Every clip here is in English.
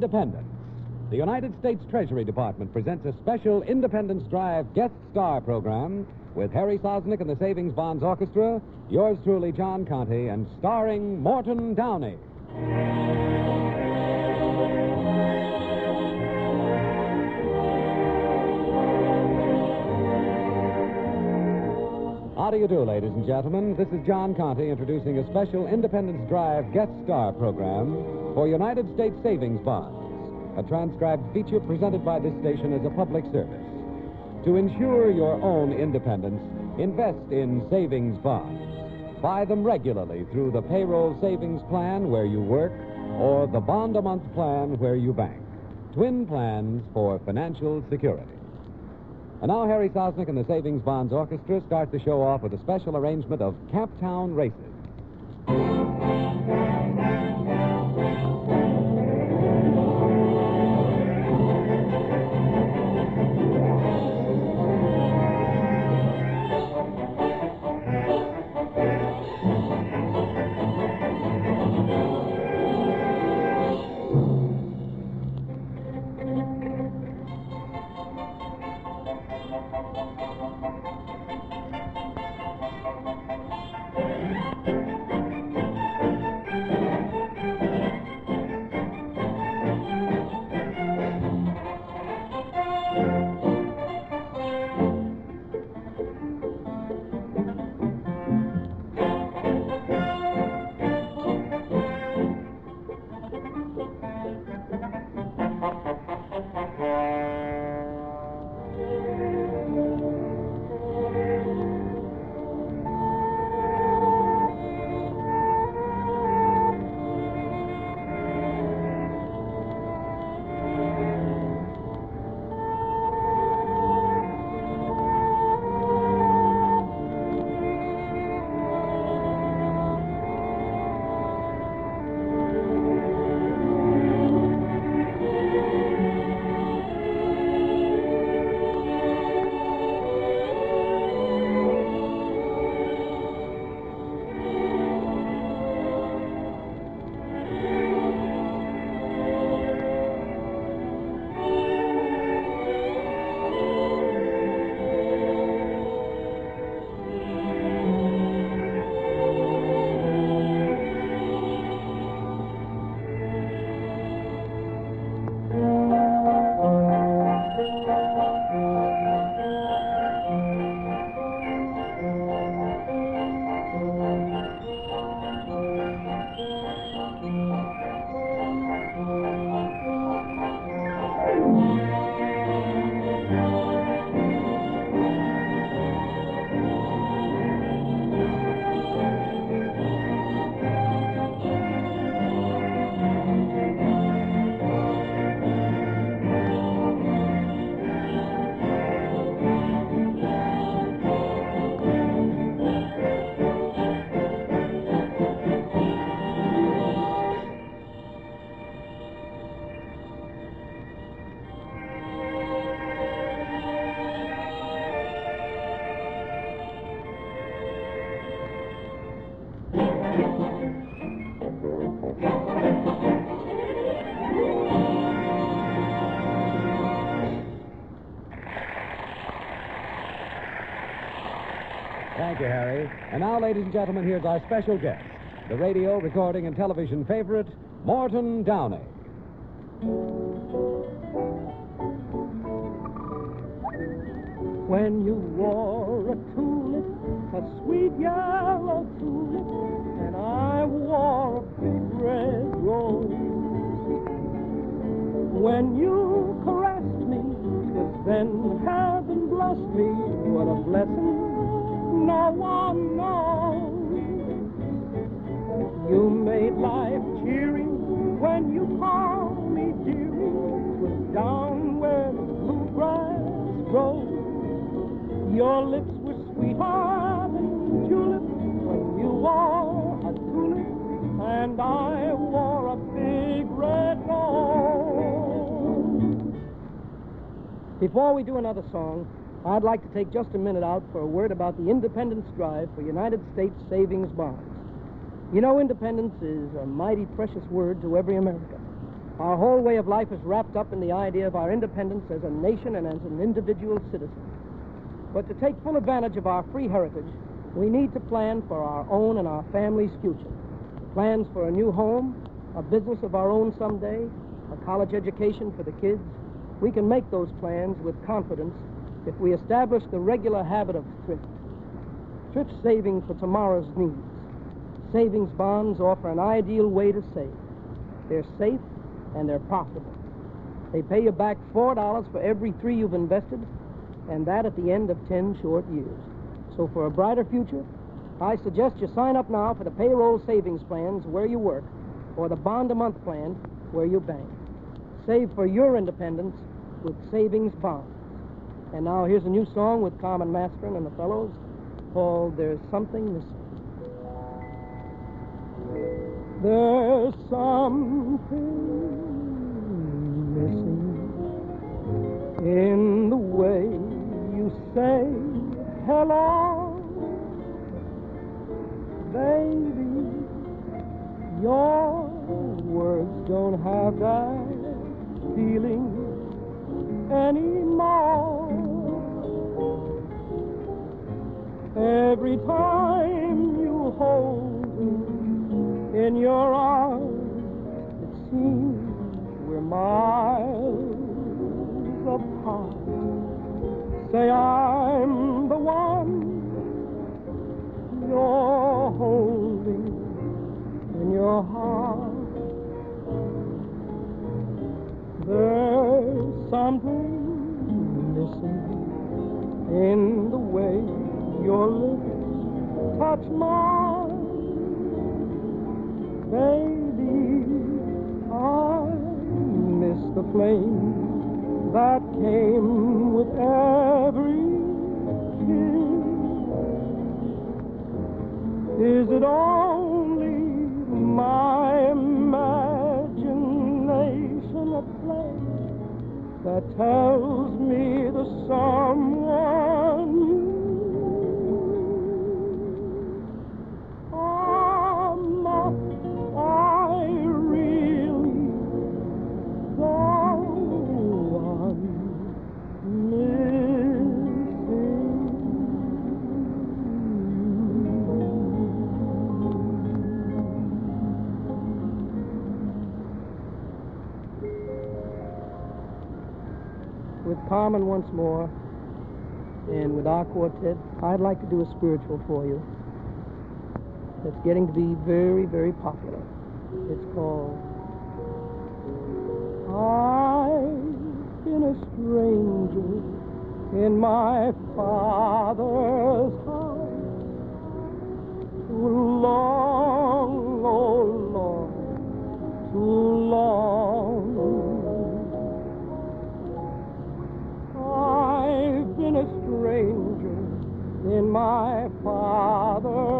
independence. The United States Treasury Department presents a special Independence Drive guest star program with Harry Sosnick and the Savings Bonds Orchestra, yours truly, John Conte, and starring Morton Downey. How do you do, ladies and gentlemen? This is John Conte introducing a special Independence Drive guest star program for United States Savings Bonds, a transcribed feature presented by this station as a public service. To ensure your own independence, invest in savings bonds. Buy them regularly through the payroll savings plan where you work or the bond a month plan where you bank. Twin plans for financial security. And now Harry Sosnick and the Savings Bonds Orchestra start the show off with a special arrangement of Camptown Races. And now, ladies and gentlemen, here's our special guest, the radio, recording, and television favorite, Morton Downey. When you wore a tulip, a sweet yellow tulip, and I wore a big red rose. When you caressed me, then heaven blessed me, what a blessing You made life when you called me dearie. Down where the grows. Your lips were sweeter than tulips when you wore a tulip, and I wore a big red rose. Before we do another song, I'd like to take just a minute out for a word about the Independence Drive for United States Savings Bonds. You know, independence is a mighty precious word to every American. Our whole way of life is wrapped up in the idea of our independence as a nation and as an individual citizen. But to take full advantage of our free heritage, we need to plan for our own and our family's future. Plans for a new home, a business of our own someday, a college education for the kids. We can make those plans with confidence if we establish the regular habit of thrift. Thrift saving for tomorrow's needs. Savings bonds offer an ideal way to save. They're safe and they're profitable. They pay you back $4 for every three you've invested, and that at the end of 10 short years. So for a brighter future, I suggest you sign up now for the payroll savings plans where you work or the bond a month plan where you bank. Save for your independence with savings bonds. And now here's a new song with Carmen Mastren and the fellows called There's Something Missing. There's something missing in the way you say hello. Baby, your words don't have that feeling anymore. Every time you hold me in your arms, it seems we're miles apart. Say I'm the one Carmen once more, and with our quartet, I'd like to do a spiritual for you. That's getting to be very, very popular. It's called I've been a stranger in my father's house. Too in my father's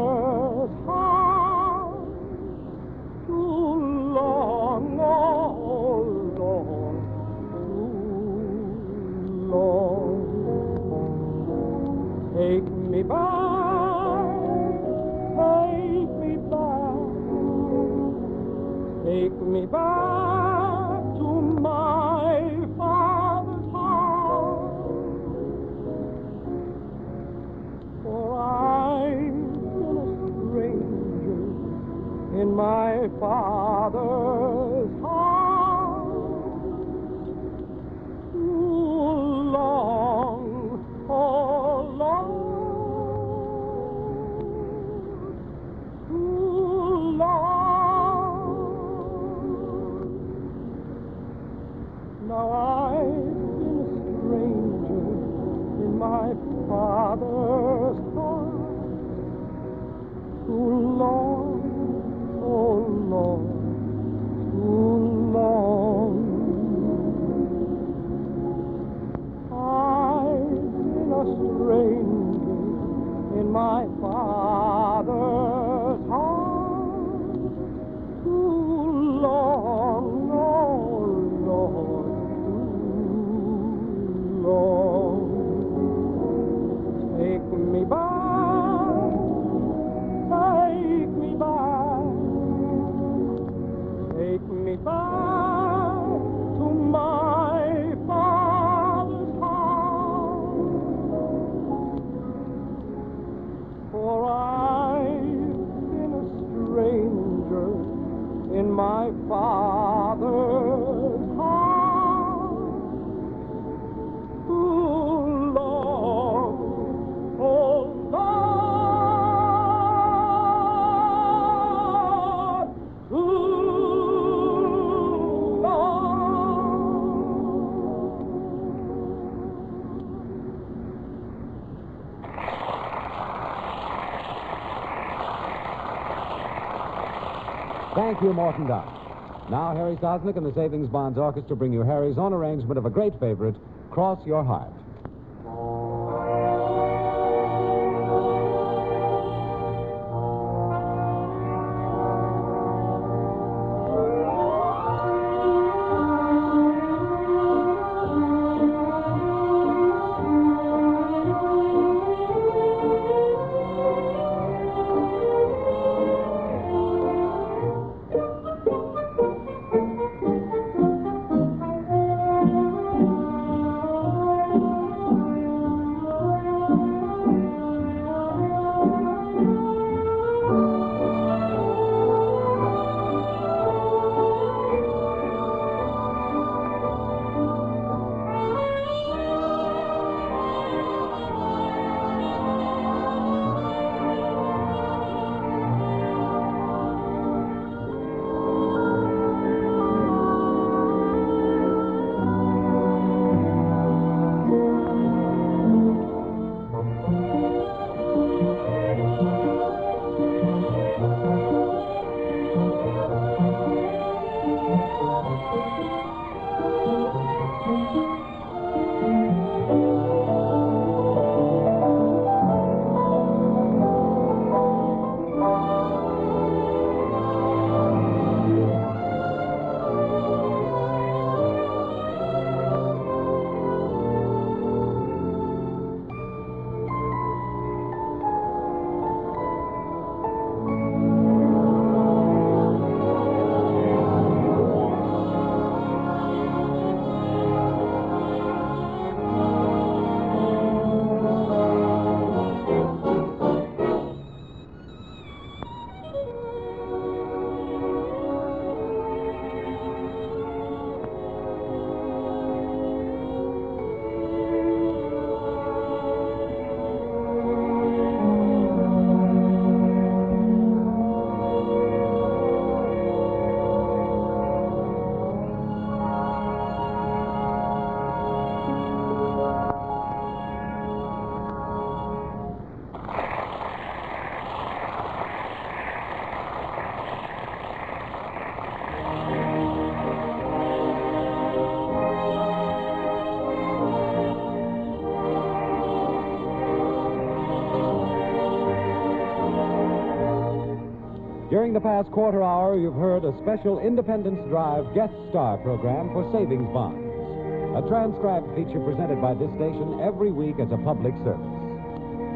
in my father's house too long, oh Lord, too long. Now I've been a stranger in my father's house too my father's house too long, oh Lord, too long. Take me back, take me back, take me back Thank you, Morton Dow. Now, Harry Sosnick and the Savings Bonds Orchestra bring you Harry's own arrangement of a great favorite, Cross Your Heart. During the past quarter hour, you've heard a special Independence Drive guest star program for savings bonds. A transcribed feature presented by this station every week as a public service.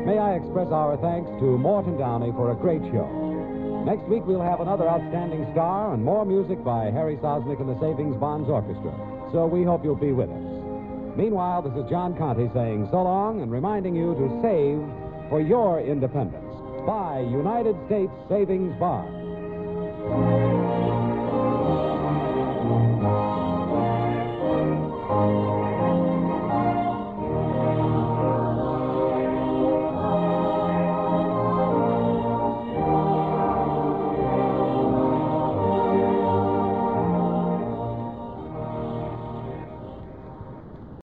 May I express our thanks to Morton Downey for a great show. Next week, we'll have another outstanding star and more music by Harry Sosnick and the Savings Bonds Orchestra. So we hope you'll be with us. Meanwhile, this is John Conte saying so long and reminding you to save for your independence. Buy United States Savings Bonds.